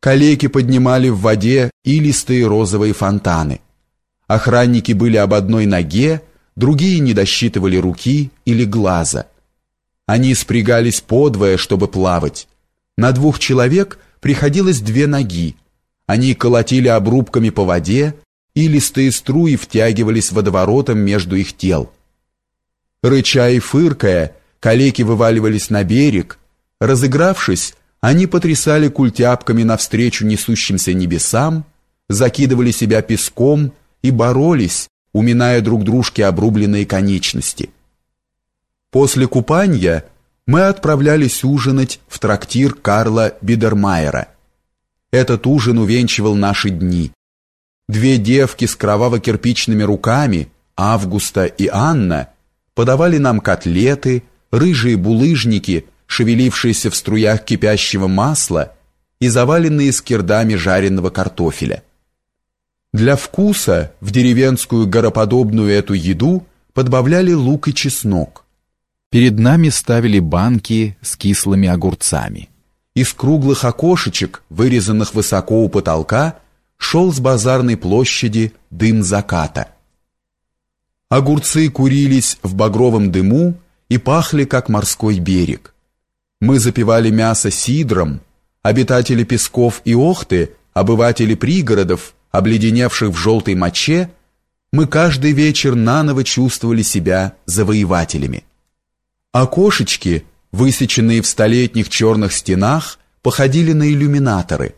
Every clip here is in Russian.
Калеки поднимали в воде илистые розовые фонтаны. Охранники были об одной ноге, другие не досчитывали руки или глаза. Они спрягались подвое, чтобы плавать. На двух человек приходилось две ноги. Они колотили обрубками по воде, и струи втягивались водоворотом между их тел. Рыча и фыркая, калеки вываливались на берег. Разыгравшись, они потрясали культяпками навстречу несущимся небесам, закидывали себя песком и боролись, уминая друг дружке обрубленные конечности. После купания мы отправлялись ужинать в трактир Карла Бидермайера. Этот ужин увенчивал наши дни. Две девки с кроваво-кирпичными руками, Августа и Анна, подавали нам котлеты, рыжие булыжники, шевелившиеся в струях кипящего масла и заваленные скирдами жареного картофеля. Для вкуса в деревенскую гороподобную эту еду подбавляли лук и чеснок. Перед нами ставили банки с кислыми огурцами. Из круглых окошечек, вырезанных высоко у потолка, шел с базарной площади дым заката. Огурцы курились в багровом дыму и пахли, как морской берег. Мы запивали мясо сидром, обитатели Песков и Охты, обыватели пригородов, обледеневших в желтой моче, мы каждый вечер наново чувствовали себя завоевателями. Окошечки, высеченные в столетних черных стенах, походили на иллюминаторы.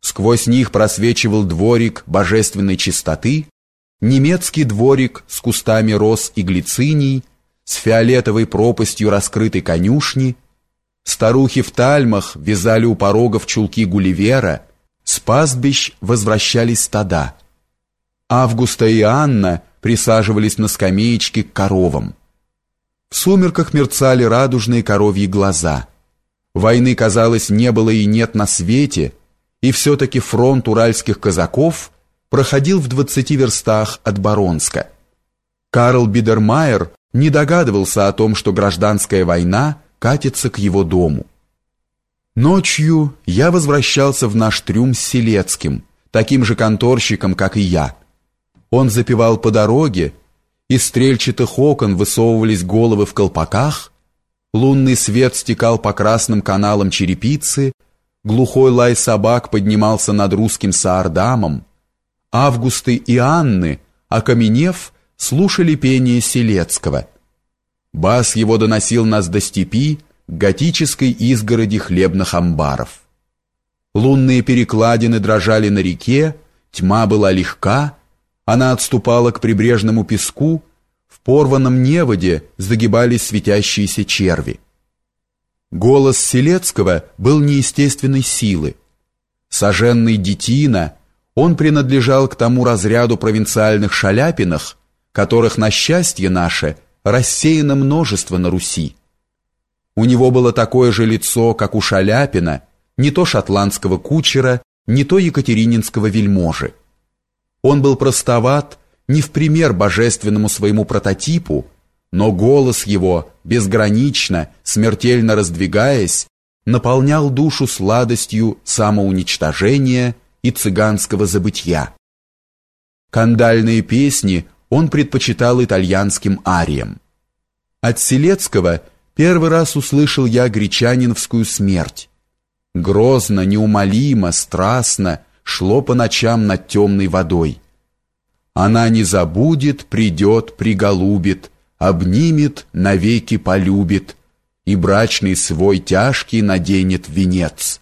Сквозь них просвечивал дворик божественной чистоты, немецкий дворик с кустами роз и глициний, с фиолетовой пропастью раскрытой конюшни, старухи в тальмах вязали у порогов чулки Гулливера, с пастбищ возвращались стада. Августа и Анна присаживались на скамеечке к коровам. В сумерках мерцали радужные коровьи глаза. Войны, казалось, не было и нет на свете, и все-таки фронт уральских казаков проходил в двадцати верстах от Баронска. Карл Бидермайер не догадывался о том, что гражданская война катится к его дому. Ночью я возвращался в наш трюм с Селецким, таким же конторщиком, как и я. Он запевал по дороге, из стрельчатых окон высовывались головы в колпаках, лунный свет стекал по красным каналам черепицы, глухой лай собак поднимался над русским Саардамом, Августы и Анны, окаменев, слушали пение Селецкого. Бас его доносил нас до степи, готической изгороди хлебных амбаров. Лунные перекладины дрожали на реке, тьма была легка, она отступала к прибрежному песку, в порванном неводе загибались светящиеся черви. Голос Селецкого был неестественной силы. Соженный детина, он принадлежал к тому разряду провинциальных шаляпинах, которых, на счастье наше, рассеяно множество на Руси. У него было такое же лицо, как у Шаляпина, не то шотландского кучера, не то екатерининского вельможи. Он был простоват, не в пример божественному своему прототипу, но голос его, безгранично, смертельно раздвигаясь, наполнял душу сладостью самоуничтожения и цыганского забытья. Кандальные песни он предпочитал итальянским ариям. От Селецкого – Первый раз услышал я гречаниновскую смерть. Грозно, неумолимо, страстно шло по ночам над темной водой. Она не забудет, придет, приголубит, обнимет, навеки полюбит, и брачный свой тяжкий наденет венец.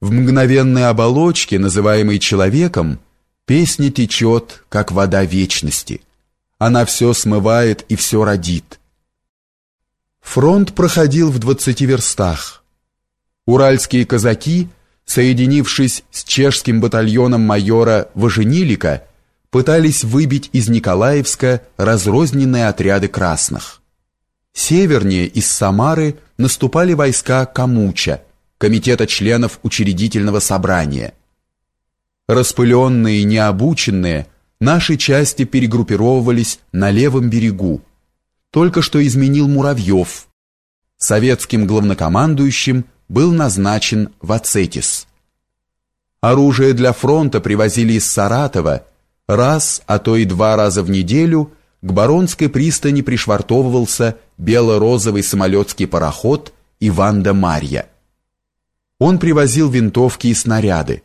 В мгновенной оболочке, называемой человеком, песня течет, как вода вечности. Она все смывает и все родит. Фронт проходил в двадцати верстах. Уральские казаки, соединившись с чешским батальоном майора Важенилика, пытались выбить из Николаевска разрозненные отряды красных. Севернее из Самары наступали войска Камуча, комитета членов учредительного собрания. Распыленные и необученные, наши части перегруппировывались на левом берегу, только что изменил Муравьев. Советским главнокомандующим был назначен Вацетис. Оружие для фронта привозили из Саратова. Раз, а то и два раза в неделю к Баронской пристани пришвартовывался бело-розовый самолетский пароход «Иван да Марья». Он привозил винтовки и снаряды,